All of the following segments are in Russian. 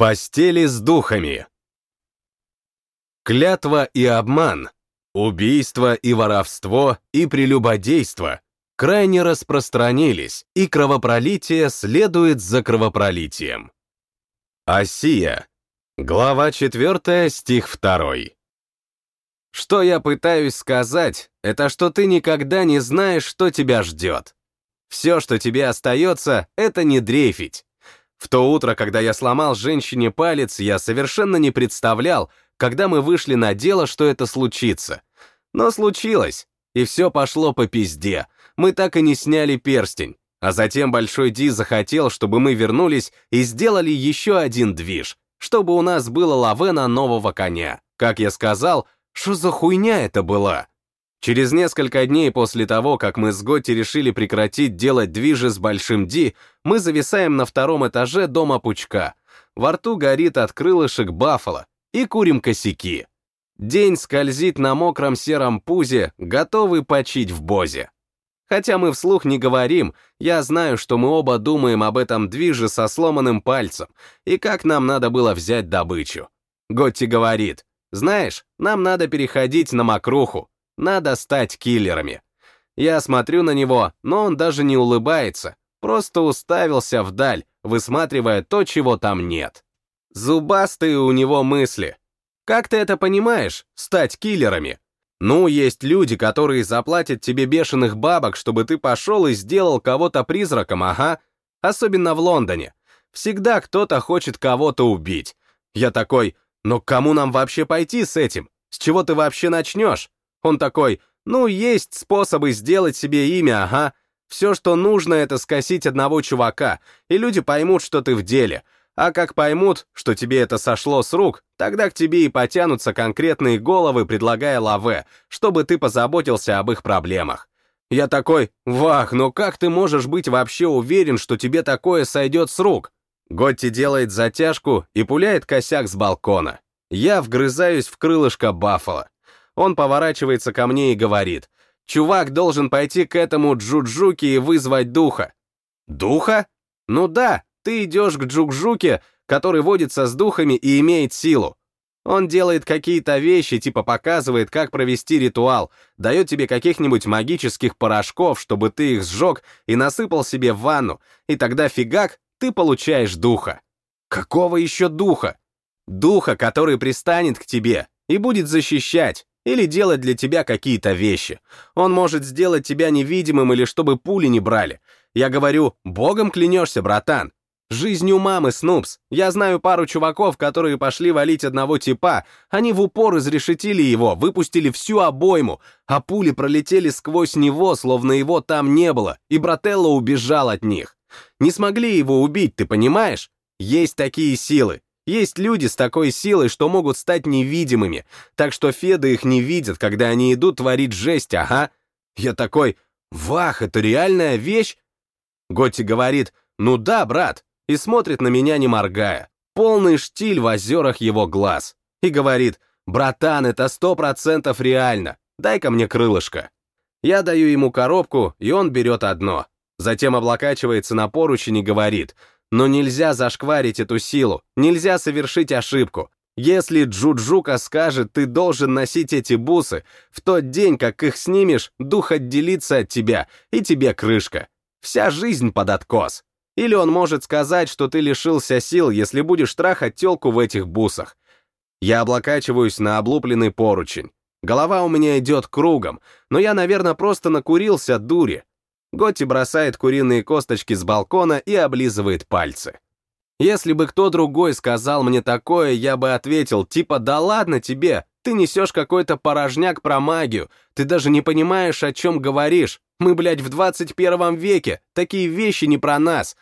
постели с духами. Клятва и обман, убийство и воровство и прелюбодейство крайне распространились, и кровопролитие следует за кровопролитием. Осия. Глава 4, стих 2. Что я пытаюсь сказать, это что ты никогда не знаешь, что тебя ждет. Все, что тебе остается, это не дрейфить. В то утро, когда я сломал женщине палец, я совершенно не представлял, когда мы вышли на дело, что это случится. Но случилось, и все пошло по пизде. Мы так и не сняли перстень. А затем Большой Ди захотел, чтобы мы вернулись и сделали еще один движ, чтобы у нас было лаве на нового коня. Как я сказал, что за хуйня это была? Через несколько дней после того, как мы с Готти решили прекратить делать движи с Большим Ди, мы зависаем на втором этаже дома Пучка. Во рту горит от крылышек Баффало и курим косяки. День скользит на мокром сером пузе, готовый почить в бозе. Хотя мы вслух не говорим, я знаю, что мы оба думаем об этом движе со сломанным пальцем и как нам надо было взять добычу. Готти говорит, знаешь, нам надо переходить на мокруху, надо стать киллерами. Я смотрю на него, но он даже не улыбается, просто уставился вдаль, высматривая то, чего там нет. Зубастые у него мысли. Как ты это понимаешь, стать киллерами? Ну, есть люди, которые заплатят тебе бешеных бабок, чтобы ты пошел и сделал кого-то призраком, ага. Особенно в Лондоне. Всегда кто-то хочет кого-то убить. Я такой, но к кому нам вообще пойти с этим? С чего ты вообще начнешь? Он такой, ну, есть способы сделать себе имя, ага. Все, что нужно, это скосить одного чувака, и люди поймут, что ты в деле. А как поймут, что тебе это сошло с рук, тогда к тебе и потянутся конкретные головы, предлагая лаве, чтобы ты позаботился об их проблемах. Я такой, вах, но как ты можешь быть вообще уверен, что тебе такое сойдет с рук? Готти делает затяжку и пуляет косяк с балкона. Я вгрызаюсь в крылышко Баффало. Он поворачивается ко мне и говорит, «Чувак должен пойти к этому Джуджуке и вызвать духа». «Духа? Ну да, ты идешь к Джукжуке, который водится с духами и имеет силу. Он делает какие-то вещи, типа показывает, как провести ритуал, дает тебе каких-нибудь магических порошков, чтобы ты их сжег и насыпал себе в ванну, и тогда фигак, ты получаешь духа. Какого еще духа? Духа, который пристанет к тебе и будет защищать, или делать для тебя какие-то вещи. Он может сделать тебя невидимым или чтобы пули не брали. Я говорю, богом клянешься, братан. Жизнью мамы, Снупс. Я знаю пару чуваков, которые пошли валить одного типа. Они в упор изрешетили его, выпустили всю обойму, а пули пролетели сквозь него, словно его там не было, и брателло убежал от них. Не смогли его убить, ты понимаешь? Есть такие силы. Есть люди с такой силой, что могут стать невидимыми, так что Феды их не видят, когда они идут творить жесть, ага. Я такой, вах, это реальная вещь? Готти говорит, ну да, брат, и смотрит на меня, не моргая. Полный штиль в озерах его глаз. И говорит, братан, это сто процентов реально, дай-ка мне крылышко. Я даю ему коробку, и он берет одно. Затем облокачивается на поручень и говорит, но нельзя зашкварить эту силу, нельзя совершить ошибку. Если Джуджука скажет, ты должен носить эти бусы, в тот день, как их снимешь, дух отделится от тебя, и тебе крышка. Вся жизнь под откос. Или он может сказать, что ты лишился сил, если будешь трахать телку в этих бусах. Я облокачиваюсь на облупленный поручень. Голова у меня идет кругом, но я, наверное, просто накурился дури. Готти бросает куриные косточки с балкона и облизывает пальцы. Если бы кто другой сказал мне такое, я бы ответил, типа, да ладно тебе, ты несешь какой-то порожняк про магию, ты даже не понимаешь, о чем говоришь. Мы, блядь, в 21 веке, такие вещи не про нас.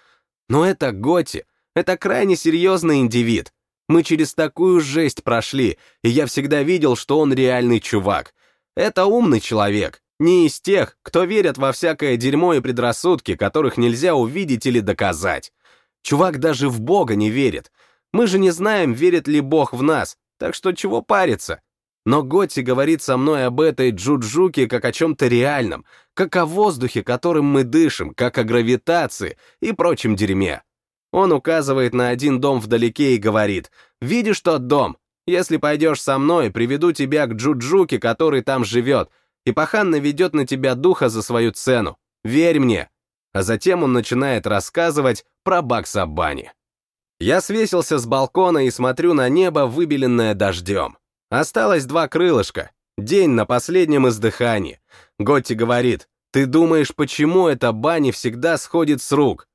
Но это Готти, это крайне серьезный индивид. Мы через такую жесть прошли, и я всегда видел, что он реальный чувак. Это умный человек, не из тех, кто верят во всякое дерьмо и предрассудки, которых нельзя увидеть или доказать. Чувак даже в Бога не верит. Мы же не знаем, верит ли Бог в нас, так что чего париться? Но Готти говорит со мной об этой джуджуке как о чем-то реальном, как о воздухе, которым мы дышим, как о гравитации и прочем дерьме. Он указывает на один дом вдалеке и говорит, «Видишь тот дом? Если пойдешь со мной, приведу тебя к Джуджуке, который там живет, и пахан наведет на тебя духа за свою цену. Верь мне!» А затем он начинает рассказывать про Бакса Бани. Я свесился с балкона и смотрю на небо, выбеленное дождем. Осталось два крылышка. День на последнем издыхании. Готти говорит, ты думаешь, почему эта Бани всегда сходит с рук?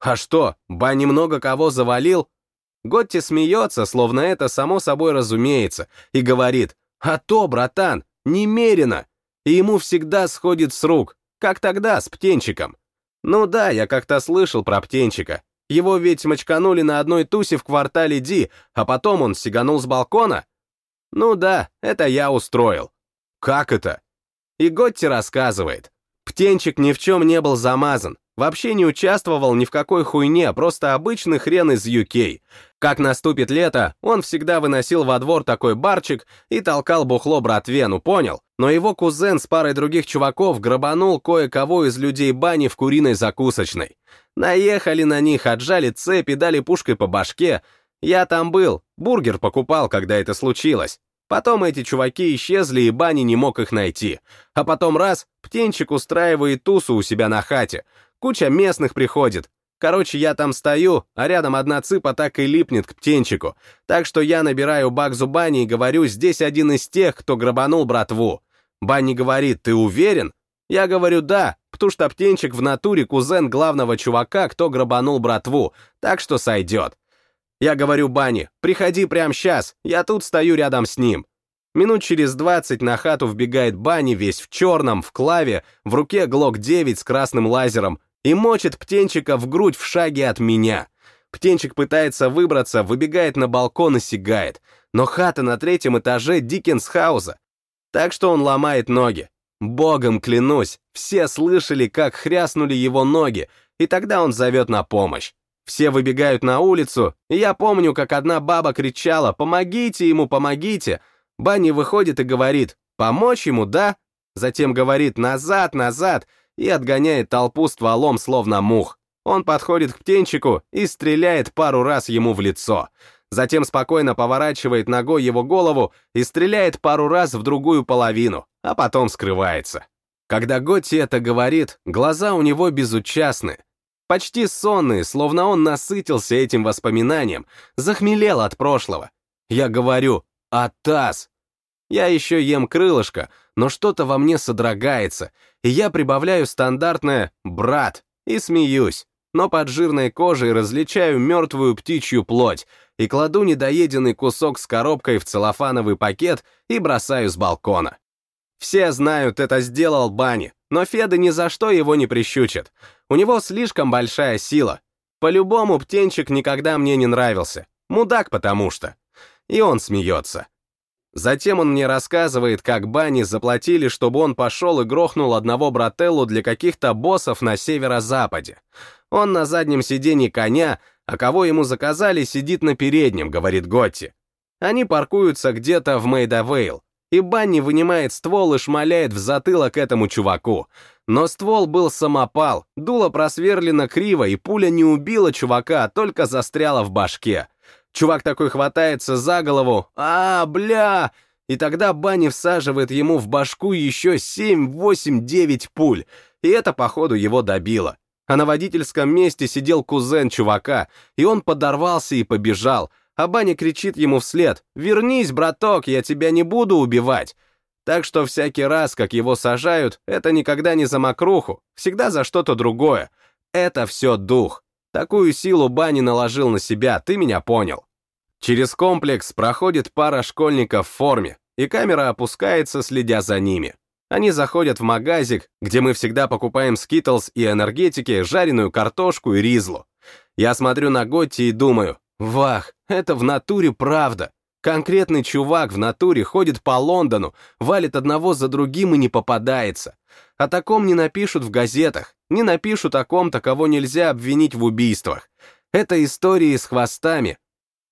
А что, Бани много кого завалил? Готти смеется, словно это само собой разумеется, и говорит, а то, братан, немерено, и ему всегда сходит с рук, как тогда с птенчиком. Ну да, я как-то слышал про птенчика. Его ведь мочканули на одной тусе в квартале Ди, а потом он сиганул с балкона. Ну да, это я устроил. Как это? И Готти рассказывает. Птенчик ни в чем не был замазан, вообще не участвовал ни в какой хуйне, просто обычный хрен из UK. Как наступит лето, он всегда выносил во двор такой барчик и толкал бухло братве, ну понял? Но его кузен с парой других чуваков грабанул кое-кого из людей бани в куриной закусочной. Наехали на них, отжали цепи, дали пушкой по башке. Я там был, бургер покупал, когда это случилось. Потом эти чуваки исчезли, и Бани не мог их найти. А потом раз, птенчик устраивает тусу у себя на хате. Куча местных приходит. Короче, я там стою, а рядом одна цыпа так и липнет к птенчику. Так что я набираю Багзу Бани и говорю, здесь один из тех, кто грабанул братву. Банни говорит, ты уверен? Я говорю, да, потому что птенчик в натуре кузен главного чувака, кто грабанул братву, так что сойдет. Я говорю Бане, приходи прямо сейчас, я тут стою рядом с ним. Минут через двадцать на хату вбегает Бани весь в черном, в клаве, в руке Глок 9 с красным лазером и мочит птенчика в грудь в шаге от меня. Птенчик пытается выбраться, выбегает на балкон и сигает. Но хата на третьем этаже Диккенсхауза. Так что он ломает ноги. Богом клянусь, все слышали, как хряснули его ноги, и тогда он зовет на помощь. Все выбегают на улицу, и я помню, как одна баба кричала «Помогите ему, помогите!» Банни выходит и говорит «Помочь ему, да?» Затем говорит «Назад, назад!» И отгоняет толпу стволом, словно мух. Он подходит к птенчику и стреляет пару раз ему в лицо. Затем спокойно поворачивает ногой его голову и стреляет пару раз в другую половину, а потом скрывается. Когда Готти это говорит, глаза у него безучастны, Почти сонный, словно он насытился этим воспоминанием, захмелел от прошлого. Я говорю «Атас!». Я еще ем крылышко, но что-то во мне содрогается, и я прибавляю стандартное «брат» и смеюсь, но под жирной кожей различаю мертвую птичью плоть и кладу недоеденный кусок с коробкой в целлофановый пакет и бросаю с балкона. Все знают, это сделал Бани, но Феда ни за что его не прищучит. У него слишком большая сила. По-любому птенчик никогда мне не нравился. Мудак потому что. И он смеется. Затем он мне рассказывает, как Бани заплатили, чтобы он пошел и грохнул одного брателлу для каких-то боссов на северо-западе. Он на заднем сиденье коня, а кого ему заказали, сидит на переднем, говорит Готти. Они паркуются где-то в Мейдавейл, и Банни вынимает ствол и шмаляет в затылок этому чуваку. Но ствол был самопал, дуло просверлено криво, и пуля не убила чувака, а только застряла в башке. Чувак такой хватается за голову, а, бля! И тогда Банни всаживает ему в башку еще 7, 8, 9 пуль, и это, походу, его добило. А на водительском месте сидел кузен чувака, и он подорвался и побежал — а Баня кричит ему вслед «Вернись, браток, я тебя не буду убивать!» Так что всякий раз, как его сажают, это никогда не за мокруху, всегда за что-то другое. Это все дух. Такую силу Бани наложил на себя, ты меня понял. Через комплекс проходит пара школьников в форме, и камера опускается, следя за ними. Они заходят в магазик, где мы всегда покупаем скитлс и энергетики, жареную картошку и ризлу. Я смотрю на Готти и думаю, Вах, это в натуре правда. Конкретный чувак в натуре ходит по Лондону, валит одного за другим и не попадается. О таком не напишут в газетах, не напишут о ком-то, кого нельзя обвинить в убийствах. Это истории с хвостами.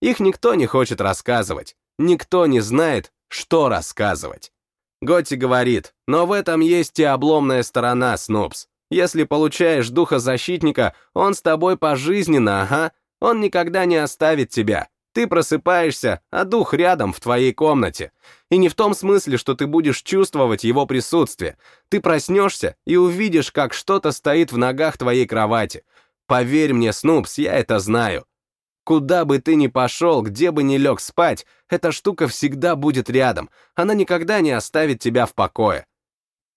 Их никто не хочет рассказывать. Никто не знает, что рассказывать. Готти говорит, но в этом есть и обломная сторона, Снупс. Если получаешь духа защитника, он с тобой пожизненно, ага. Он никогда не оставит тебя. Ты просыпаешься, а дух рядом в твоей комнате. И не в том смысле, что ты будешь чувствовать его присутствие. Ты проснешься и увидишь, как что-то стоит в ногах твоей кровати. Поверь мне, Снупс, я это знаю. Куда бы ты ни пошел, где бы ни лег спать, эта штука всегда будет рядом. Она никогда не оставит тебя в покое.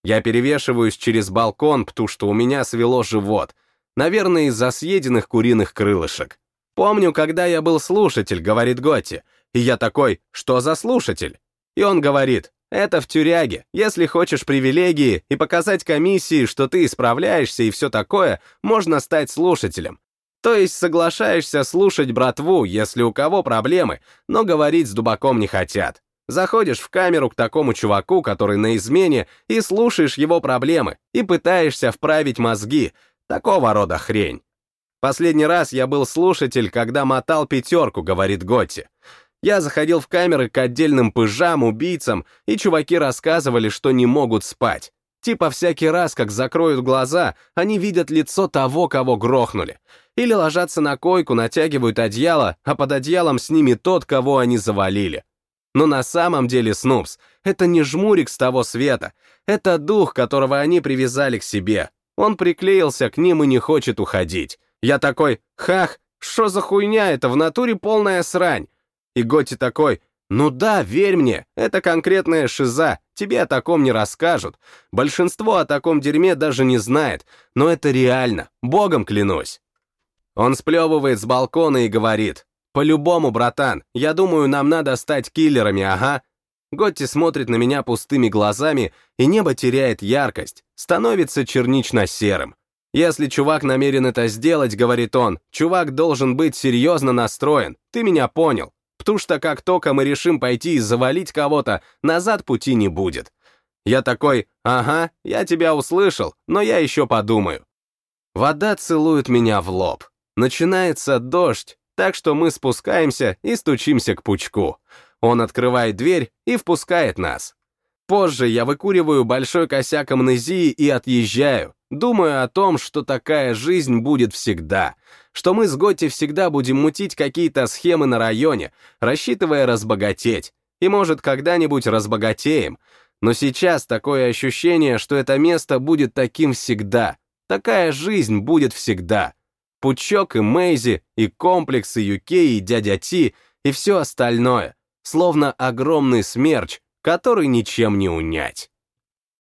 Я перевешиваюсь через балкон, потому что у меня свело живот. Наверное, из-за съеденных куриных крылышек. Помню, когда я был слушатель, говорит Готти. И я такой, что за слушатель? И он говорит, это в тюряге. Если хочешь привилегии и показать комиссии, что ты исправляешься и все такое, можно стать слушателем. То есть соглашаешься слушать братву, если у кого проблемы, но говорить с дубаком не хотят. Заходишь в камеру к такому чуваку, который на измене, и слушаешь его проблемы, и пытаешься вправить мозги. Такого рода хрень. Последний раз я был слушатель, когда мотал пятерку, говорит Готти. Я заходил в камеры к отдельным пыжам, убийцам, и чуваки рассказывали, что не могут спать. Типа всякий раз, как закроют глаза, они видят лицо того, кого грохнули. Или ложатся на койку, натягивают одеяло, а под одеялом с ними тот, кого они завалили. Но на самом деле Снупс — это не жмурик с того света, это дух, которого они привязали к себе. Он приклеился к ним и не хочет уходить. Я такой, хах, что за хуйня это, в натуре полная срань. И Готи такой, ну да, верь мне, это конкретная шиза, тебе о таком не расскажут. Большинство о таком дерьме даже не знает, но это реально, богом клянусь. Он сплевывает с балкона и говорит, «По-любому, братан, я думаю, нам надо стать киллерами, ага». Готти смотрит на меня пустыми глазами, и небо теряет яркость, становится чернично-серым. Если чувак намерен это сделать, говорит он, чувак должен быть серьезно настроен, ты меня понял. Потому что как только мы решим пойти и завалить кого-то, назад пути не будет. Я такой, ага, я тебя услышал, но я еще подумаю. Вода целует меня в лоб. Начинается дождь, так что мы спускаемся и стучимся к пучку. Он открывает дверь и впускает нас. Позже я выкуриваю большой косяк амнезии и отъезжаю, думаю о том, что такая жизнь будет всегда — что мы с Готти всегда будем мутить какие-то схемы на районе, рассчитывая разбогатеть. И, может, когда-нибудь разбогатеем. Но сейчас такое ощущение, что это место будет таким всегда. Такая жизнь будет всегда. Пучок и Мэйзи, и комплекс, и Юкей, и дядя Ти, и все остальное. Словно огромный смерч, который ничем не унять.